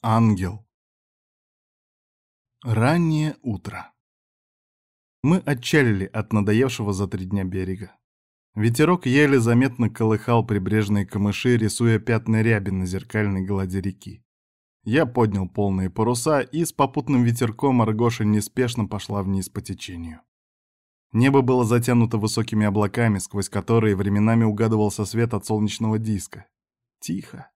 Ангел. Раннее утро. Мы отчалили от надоевшего за три дня берега. Ветерок еле заметно колыхал прибрежные камыши, рисуя пятна ряби на зеркальной глади реки. Я поднял полные паруса, и с попутным ветерком Аргоша неспешно пошла вниз по течению. Небо было затянуто высокими облаками, сквозь которые временами угадывался свет от солнечного диска. Тихо.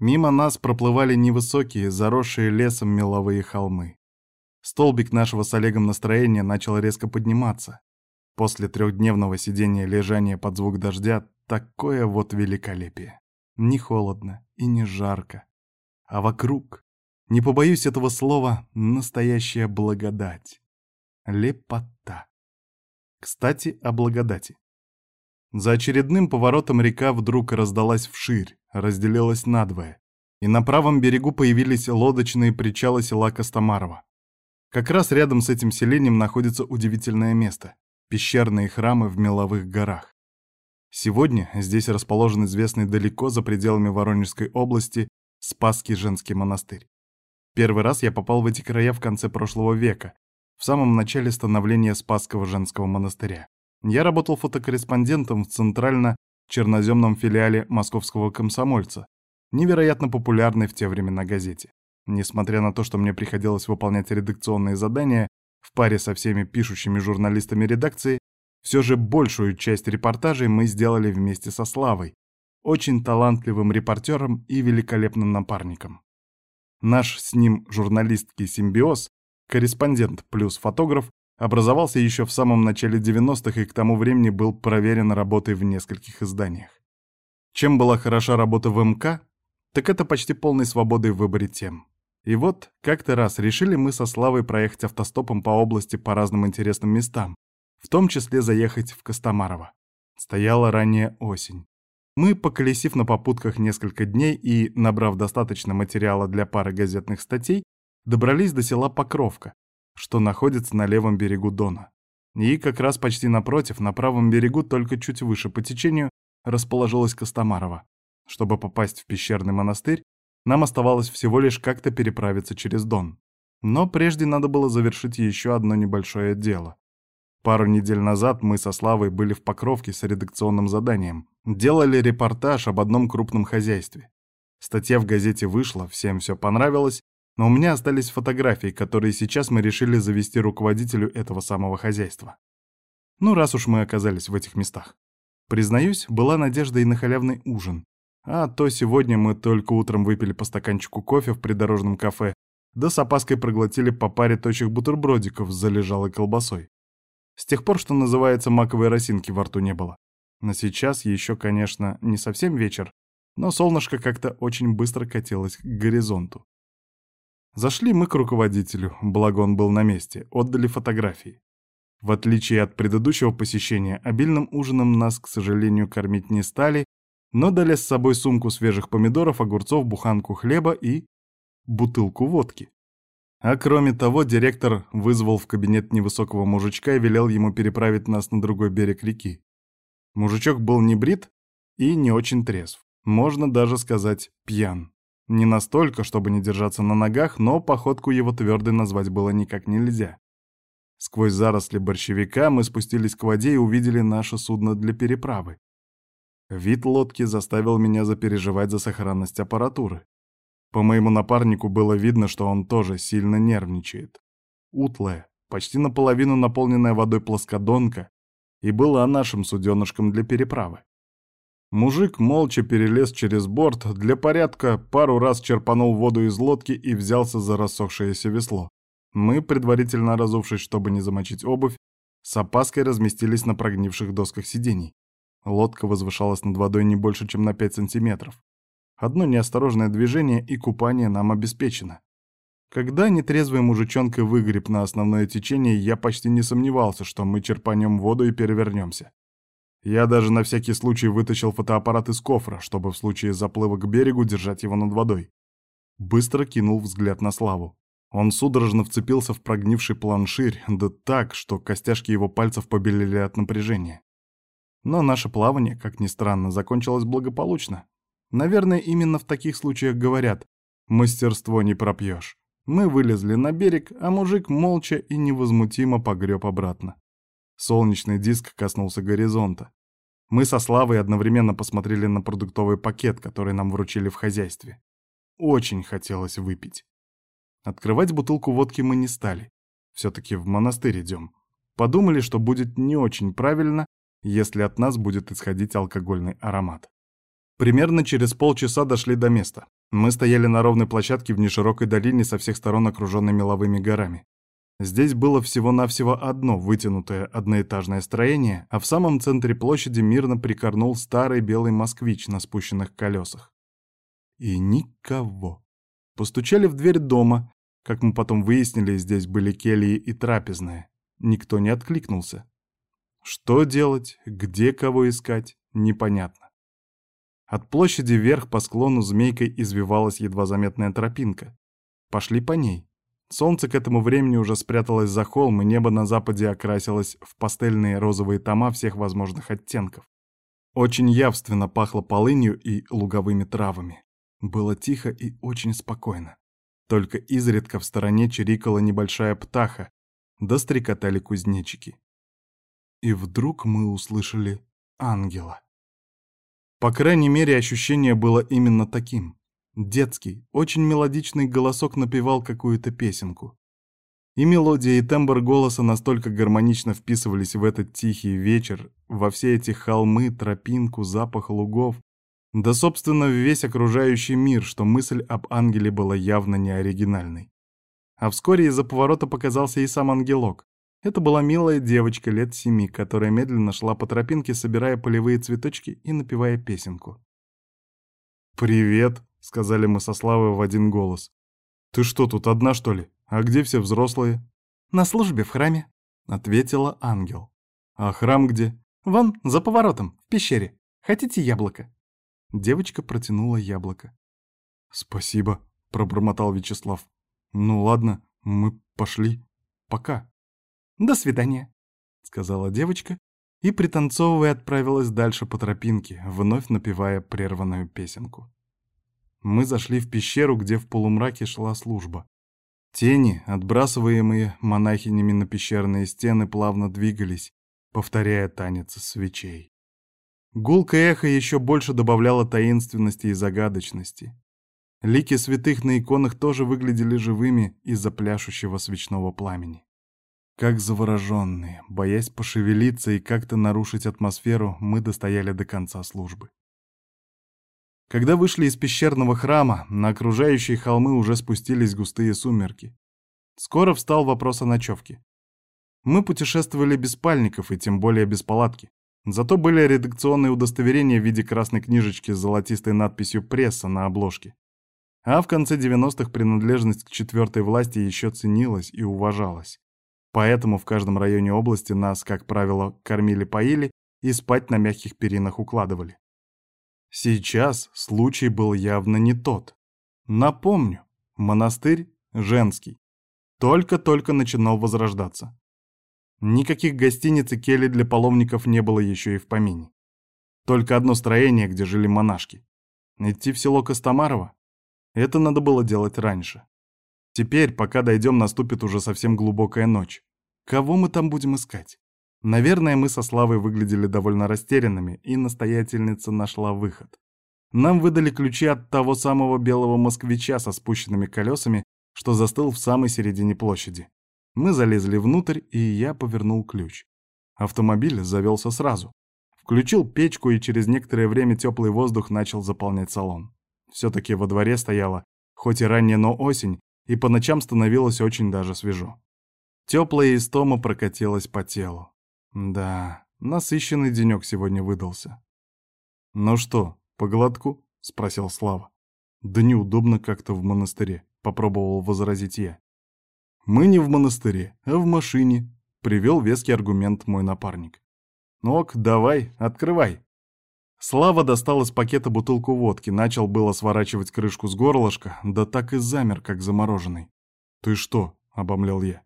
Мимо нас проплывали невысокие, заросшие лесом меловые холмы. Столбик нашего с Олегом настроения начал резко подниматься. После трехдневного сидения лежания под звук дождя такое вот великолепие. Не холодно и не жарко. А вокруг, не побоюсь этого слова, настоящая благодать. Лепота. Кстати, о благодати. За очередным поворотом река вдруг раздалась вширь, разделилась надвое, и на правом берегу появились лодочные причалы села Костомарова. Как раз рядом с этим селением находится удивительное место — пещерные храмы в Меловых горах. Сегодня здесь расположен известный далеко за пределами Воронежской области Спасский женский монастырь. Первый раз я попал в эти края в конце прошлого века, в самом начале становления Спасского женского монастыря. Я работал фотокорреспондентом в центрально-черноземном филиале московского комсомольца, невероятно популярной в те времена газете. Несмотря на то, что мне приходилось выполнять редакционные задания в паре со всеми пишущими журналистами редакции, все же большую часть репортажей мы сделали вместе со Славой, очень талантливым репортером и великолепным напарником. Наш с ним журналистский симбиоз, корреспондент плюс фотограф, образовался еще в самом начале 90-х и к тому времени был проверен работой в нескольких изданиях. Чем была хороша работа в МК, так это почти полной свободой в выборе тем. И вот, как-то раз решили мы со Славой проехать автостопом по области по разным интересным местам, в том числе заехать в Костомарово. Стояла ранняя осень. Мы, поколесив на попутках несколько дней и, набрав достаточно материала для пары газетных статей, добрались до села Покровка, что находится на левом берегу Дона. И как раз почти напротив, на правом берегу, только чуть выше по течению, расположилась Костомарова. Чтобы попасть в пещерный монастырь, нам оставалось всего лишь как-то переправиться через Дон. Но прежде надо было завершить еще одно небольшое дело. Пару недель назад мы со Славой были в Покровке с редакционным заданием. Делали репортаж об одном крупном хозяйстве. Статья в газете вышла, всем все понравилось, но у меня остались фотографии, которые сейчас мы решили завести руководителю этого самого хозяйства. Ну, раз уж мы оказались в этих местах. Признаюсь, была надежда и на халявный ужин. А то сегодня мы только утром выпили по стаканчику кофе в придорожном кафе, да с опаской проглотили по паре точек бутербродиков с залежалой колбасой. С тех пор, что называется, маковой росинки во рту не было. Но сейчас еще, конечно, не совсем вечер, но солнышко как-то очень быстро катилось к горизонту. Зашли мы к руководителю, благо он был на месте, отдали фотографии. В отличие от предыдущего посещения, обильным ужином нас, к сожалению, кормить не стали, но дали с собой сумку свежих помидоров, огурцов, буханку хлеба и бутылку водки. А кроме того, директор вызвал в кабинет невысокого мужичка и велел ему переправить нас на другой берег реки. Мужичок был не брит и не очень трезв. Можно даже сказать пьян. Не настолько, чтобы не держаться на ногах, но походку его твердой назвать было никак нельзя. Сквозь заросли борщевика мы спустились к воде и увидели наше судно для переправы. Вид лодки заставил меня запереживать за сохранность аппаратуры. По моему напарнику было видно, что он тоже сильно нервничает. Утлая, почти наполовину наполненная водой плоскодонка, и была нашим суденышком для переправы. Мужик молча перелез через борт, для порядка пару раз черпанул воду из лодки и взялся за рассохшееся весло. Мы, предварительно разувшись, чтобы не замочить обувь, с опаской разместились на прогнивших досках сидений. Лодка возвышалась над водой не больше, чем на 5 сантиметров. Одно неосторожное движение, и купание нам обеспечено. Когда нетрезвый мужичонка выгреб на основное течение, я почти не сомневался, что мы черпанем воду и перевернемся. Я даже на всякий случай вытащил фотоаппарат из кофра, чтобы в случае заплыва к берегу держать его над водой. Быстро кинул взгляд на Славу. Он судорожно вцепился в прогнивший планширь, да так, что костяшки его пальцев побелели от напряжения. Но наше плавание, как ни странно, закончилось благополучно. Наверное, именно в таких случаях говорят Мастерство не пропьешь. Мы вылезли на берег, а мужик молча и невозмутимо погреб обратно. Солнечный диск коснулся горизонта. Мы со Славой одновременно посмотрели на продуктовый пакет, который нам вручили в хозяйстве. Очень хотелось выпить. Открывать бутылку водки мы не стали. Все-таки в монастырь идем. Подумали, что будет не очень правильно, если от нас будет исходить алкогольный аромат. Примерно через полчаса дошли до места. Мы стояли на ровной площадке в неширокой долине со всех сторон окруженной меловыми горами. Здесь было всего-навсего одно вытянутое одноэтажное строение, а в самом центре площади мирно прикорнул старый белый москвич на спущенных колесах. И никого. Постучали в дверь дома. Как мы потом выяснили, здесь были кельи и трапезные. Никто не откликнулся. Что делать, где кого искать, непонятно. От площади вверх по склону змейкой извивалась едва заметная тропинка. Пошли по ней. Солнце к этому времени уже спряталось за холм, и небо на западе окрасилось в пастельные розовые тома всех возможных оттенков. Очень явственно пахло полынью и луговыми травами. Было тихо и очень спокойно. Только изредка в стороне чирикала небольшая птаха, да стрекотали кузнечики. И вдруг мы услышали ангела. По крайней мере, ощущение было именно таким. Детский, очень мелодичный голосок напевал какую-то песенку. И мелодия, и тембр голоса настолько гармонично вписывались в этот тихий вечер, во все эти холмы, тропинку, запах лугов, да, собственно, в весь окружающий мир, что мысль об ангеле была явно не оригинальной. А вскоре из-за поворота показался и сам ангелок. Это была милая девочка лет семи, которая медленно шла по тропинке, собирая полевые цветочки и напевая песенку. «Привет!» — сказали мы со Славой в один голос. «Ты что, тут одна, что ли? А где все взрослые?» «На службе в храме», — ответила ангел. «А храм где?» «Вон, за поворотом, в пещере. Хотите яблоко?» Девочка протянула яблоко. «Спасибо», — пробормотал Вячеслав. «Ну ладно, мы пошли. Пока». «До свидания», — сказала девочка и, пританцовывая, отправилась дальше по тропинке, вновь напевая прерванную песенку. Мы зашли в пещеру, где в полумраке шла служба. Тени, отбрасываемые монахинями на пещерные стены, плавно двигались, повторяя танец свечей. Гулкое эхо еще больше добавляло таинственности и загадочности. Лики святых на иконах тоже выглядели живыми из-за пляшущего свечного пламени. Как завороженные, боясь пошевелиться и как-то нарушить атмосферу, мы достояли до конца службы. Когда вышли из пещерного храма, на окружающие холмы уже спустились густые сумерки. Скоро встал вопрос о ночевке. Мы путешествовали без спальников и тем более без палатки. Зато были редакционные удостоверения в виде красной книжечки с золотистой надписью «Пресса» на обложке. А в конце 90-х принадлежность к четвертой власти еще ценилась и уважалась. Поэтому в каждом районе области нас, как правило, кормили-поили и спать на мягких перинах укладывали. Сейчас случай был явно не тот. Напомню, монастырь женский. Только-только начинал возрождаться. Никаких гостиниц и кели для паломников не было еще и в помине. Только одно строение, где жили монашки. Идти в село Костомарово? Это надо было делать раньше. Теперь, пока дойдем, наступит уже совсем глубокая ночь. Кого мы там будем искать? Наверное, мы со Славой выглядели довольно растерянными, и настоятельница нашла выход. Нам выдали ключи от того самого белого москвича со спущенными колесами, что застыл в самой середине площади. Мы залезли внутрь, и я повернул ключ. Автомобиль завелся сразу. Включил печку, и через некоторое время теплый воздух начал заполнять салон. Все-таки во дворе стояла, хоть и ранняя, но осень, и по ночам становилось очень даже свежо. Теплая истома прокатилась по телу. Да, насыщенный денек сегодня выдался. «Ну что, по глотку?» — спросил Слава. «Да неудобно как-то в монастыре», — попробовал возразить я. «Мы не в монастыре, а в машине», — привел веский аргумент мой напарник. «Ну ок, давай, открывай». Слава достал из пакета бутылку водки, начал было сворачивать крышку с горлышка, да так и замер, как замороженный. «Ты что?» — обомлел я.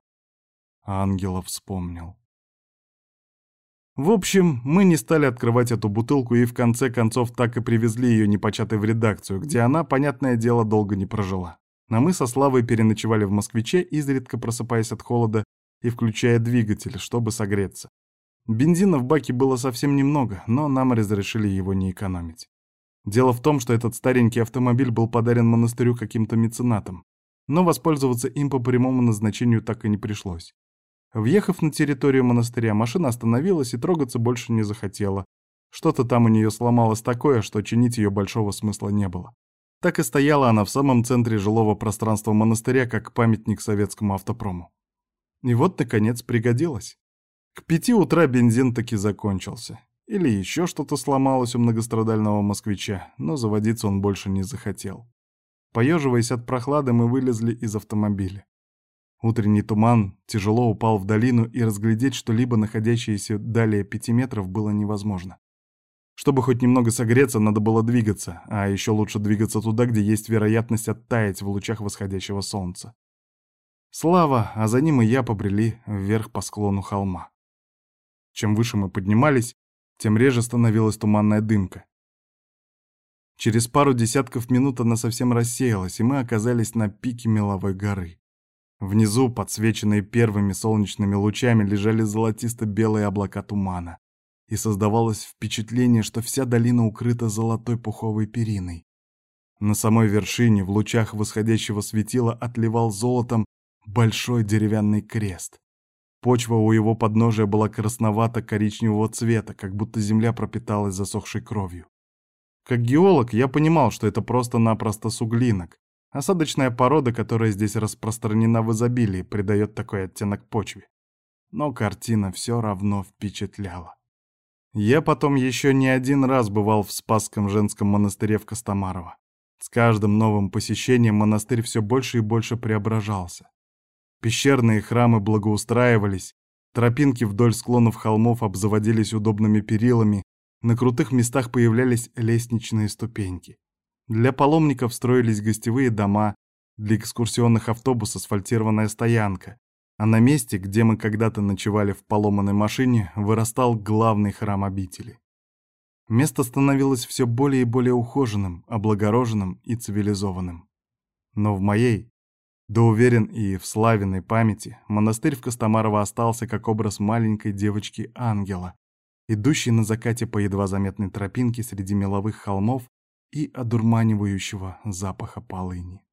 Ангела вспомнил. В общем, мы не стали открывать эту бутылку и в конце концов так и привезли ее непочатой в редакцию, где она, понятное дело, долго не прожила. А мы со Славой переночевали в «Москвиче», изредка просыпаясь от холода и включая двигатель, чтобы согреться. Бензина в баке было совсем немного, но нам разрешили его не экономить. Дело в том, что этот старенький автомобиль был подарен монастырю каким-то меценатом, но воспользоваться им по прямому назначению так и не пришлось. Въехав на территорию монастыря, машина остановилась и трогаться больше не захотела. Что-то там у нее сломалось такое, что чинить ее большого смысла не было. Так и стояла она в самом центре жилого пространства монастыря, как памятник советскому автопрому. И вот, наконец, пригодилась. К пяти утра бензин таки закончился. Или еще что-то сломалось у многострадального москвича, но заводиться он больше не захотел. Поеживаясь от прохлады, мы вылезли из автомобиля. Утренний туман тяжело упал в долину, и разглядеть что-либо, находящееся далее пяти метров, было невозможно. Чтобы хоть немного согреться, надо было двигаться, а еще лучше двигаться туда, где есть вероятность оттаять в лучах восходящего солнца. Слава, а за ним и я побрели вверх по склону холма. Чем выше мы поднимались, тем реже становилась туманная дымка. Через пару десятков минут она совсем рассеялась, и мы оказались на пике меловой горы. Внизу, подсвеченные первыми солнечными лучами, лежали золотисто-белые облака тумана, и создавалось впечатление, что вся долина укрыта золотой пуховой периной. На самой вершине, в лучах восходящего светила, отливал золотом большой деревянный крест. Почва у его подножия была красновато-коричневого цвета, как будто земля пропиталась засохшей кровью. Как геолог я понимал, что это просто-напросто суглинок, осадочная порода, которая здесь распространена в изобилии, придает такой оттенок почве. Но картина все равно впечатляла. Я потом еще не один раз бывал в Спасском женском монастыре в Костомарово. С каждым новым посещением монастырь все больше и больше преображался. Пещерные храмы благоустраивались, тропинки вдоль склонов холмов обзаводились удобными перилами, на крутых местах появлялись лестничные ступеньки. Для паломников строились гостевые дома, для экскурсионных автобусов асфальтированная стоянка, а на месте, где мы когда-то ночевали в поломанной машине, вырастал главный храм обители. Место становилось все более и более ухоженным, облагороженным и цивилизованным. Но в моей, да уверен и в славенной памяти, монастырь в Костомарово остался как образ маленькой девочки-ангела, идущей на закате по едва заметной тропинке среди меловых холмов и одурманивающего запаха полыни.